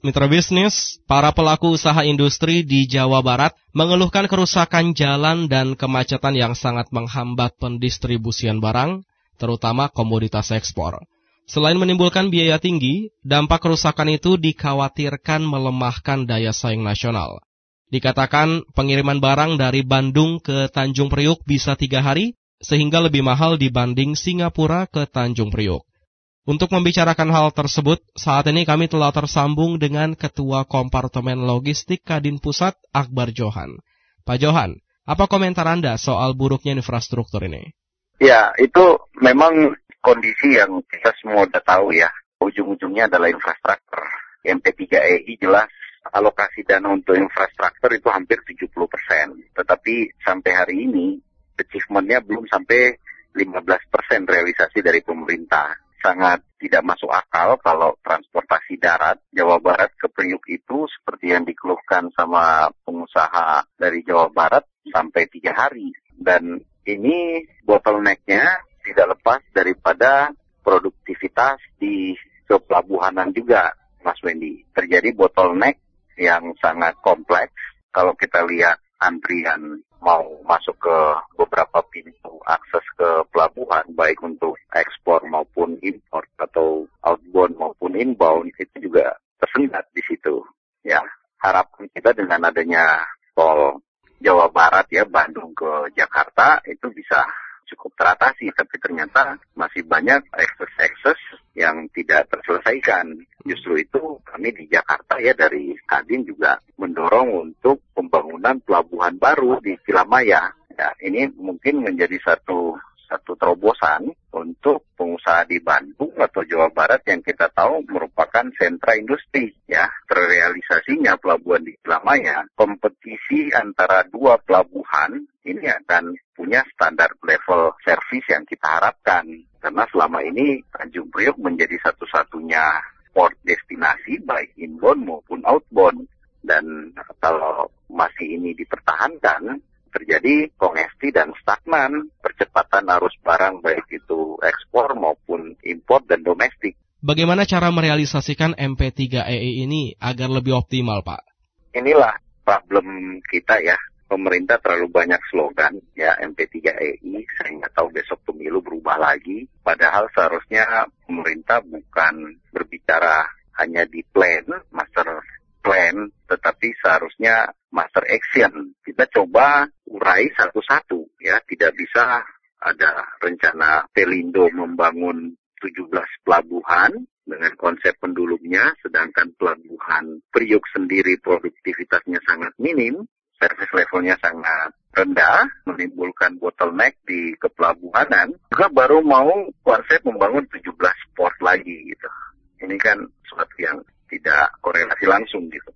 Mitra bisnis, para pelaku usaha industri di Jawa Barat mengeluhkan kerusakan jalan dan kemacetan yang sangat menghambat pendistribusian barang, terutama komoditas ekspor. Selain menimbulkan biaya tinggi, dampak kerusakan itu dikhawatirkan melemahkan daya saing nasional. Dikatakan pengiriman barang dari Bandung ke Tanjung Priuk bisa tiga hari, sehingga lebih mahal dibanding Singapura ke Tanjung Priuk. Untuk membicarakan hal tersebut, saat ini kami telah tersambung dengan Ketua Kompartemen Logistik Kadin Pusat, Akbar Johan. Pak Johan, apa komentar Anda soal buruknya infrastruktur ini? Ya, itu memang kondisi yang kita semua sudah tahu ya. Ujung-ujungnya adalah infrastruktur. MP3EI jelas alokasi dana untuk infrastruktur itu hampir 70 persen. Tetapi sampai hari ini, achievementnya belum sampai 15 persen realisasi dari pemerintah sangat tidak masuk akal kalau transportasi darat Jawa Barat ke Priuk itu seperti yang dikeluhkan sama pengusaha dari Jawa Barat sampai tiga hari. Dan ini bottlenecknya tidak lepas daripada produktivitas di kepelabuhanan juga, Mas Wendy. Terjadi bottleneck yang sangat kompleks. Kalau kita lihat antrian mau masuk ke beberapa pintu akses ke pelabuhan, baik untuk ekspor maupun impor atau outbound maupun inbound, itu juga tersendat di situ. Ya, harapan kita dengan adanya tol Jawa Barat ya, Bandung ke Jakarta, itu bisa cukup teratasi, tapi ternyata masih banyak ekses-ekses yang tidak terselesaikan. Justru itu kami di Jakarta ya dari Kadin juga mendorong untuk pembangunan pelabuhan baru di Kilamaya. Ya, ini mungkin menjadi satu satu terobosan untuk pengusaha di Bandung atau Jawa Barat yang kita tahu merupakan sentra industri ya terrealisasinya pelabuhan di Kilamaya kompetisi antara dua pelabuhan ini akan punya standar level service yang kita harapkan karena selama ini Tanjung Priok menjadi satu-satunya port destinasi baik inbound maupun outbound dan kalau masih ini dipertahankan terjadi kongesti dan stagnan percepatan arus barang baik itu ekspor maupun impor dan domestik. Bagaimana cara merealisasikan MP3EE ini agar lebih optimal, Pak? Inilah problem kita ya. Pemerintah terlalu banyak slogan ya MP3EI. Saya nggak tahu besok pemilu berubah lagi. Padahal seharusnya pemerintah bukan berbicara hanya di plan, master plan, tetapi seharusnya master action. Kita coba urai satu-satu ya, tidak bisa ada rencana Pelindo membangun 17 pelabuhan dengan konsep pendulumnya, sedangkan pelabuhan Priuk sendiri produktivitasnya sangat minim, service levelnya sangat rendah, menimbulkan bottleneck di kepelabuhanan, juga baru mau konsep membangun 17 port lagi gitu. Ini kan sesuatu yang tidak korelasi langsung gitu.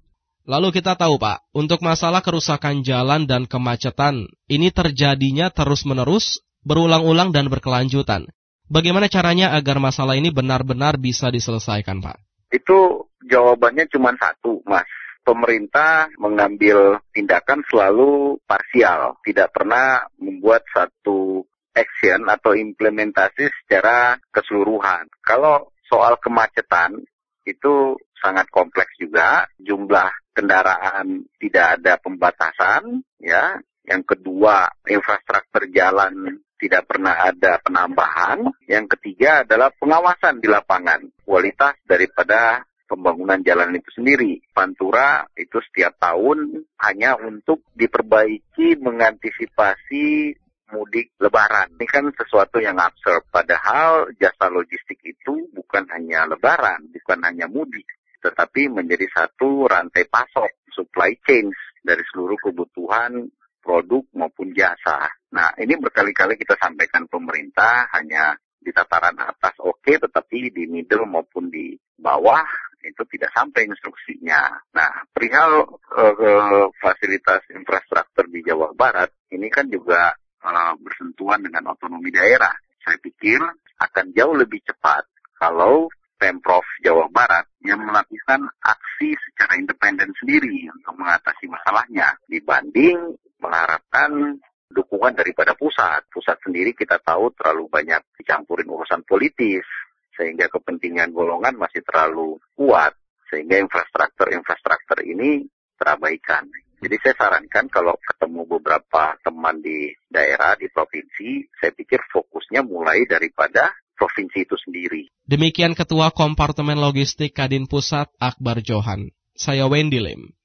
Lalu kita tahu Pak, untuk masalah kerusakan jalan dan kemacetan, ini terjadinya terus-menerus, berulang-ulang dan berkelanjutan. Bagaimana caranya agar masalah ini benar-benar bisa diselesaikan Pak? Itu jawabannya cuma satu Mas. Pemerintah mengambil tindakan selalu parsial, tidak pernah membuat satu action atau implementasi secara keseluruhan. Kalau soal kemacetan, itu sangat kompleks juga. Jumlah kendaraan tidak ada pembatasan, ya. Yang kedua, infrastruktur jalan tidak pernah ada penambahan. Yang ketiga adalah pengawasan di lapangan, kualitas daripada pembangunan jalan itu sendiri. Pantura itu setiap tahun hanya untuk diperbaiki mengantisipasi mudik lebaran. Ini kan sesuatu yang absurd. Padahal jasa logistik itu bukan hanya lebaran, bukan hanya mudik, tetapi menjadi satu rantai pasok, supply chain dari seluruh kebutuhan produk maupun jasa. Nah, ini berkali-kali kita sampaikan pemerintah hanya di tataran atas oke, okay, tetapi di middle maupun di bawah itu tidak sampai instruksinya. Nah, perihal uh, fasilitas infrastruktur di Jawa Barat ini kan juga uh, bersentuhan dengan otonomi daerah. Saya pikir akan jauh lebih cepat kalau Pemprov Jawa Barat yang melakukan aksi secara independen sendiri untuk mengatasi masalahnya dibanding mengharapkan dukungan daripada pusat. Pusat sendiri kita tahu terlalu banyak dicampurin urusan politis sehingga kepentingan golongan masih terlalu kuat sehingga infrastruktur-infrastruktur ini terabaikan. Jadi saya sarankan kalau ketemu beberapa teman di daerah, di provinsi, saya pikir fokusnya mulai daripada provinsi itu sendiri. Demikian Ketua Kompartemen Logistik Kadin Pusat Akbar Johan. Saya Wendy Lim.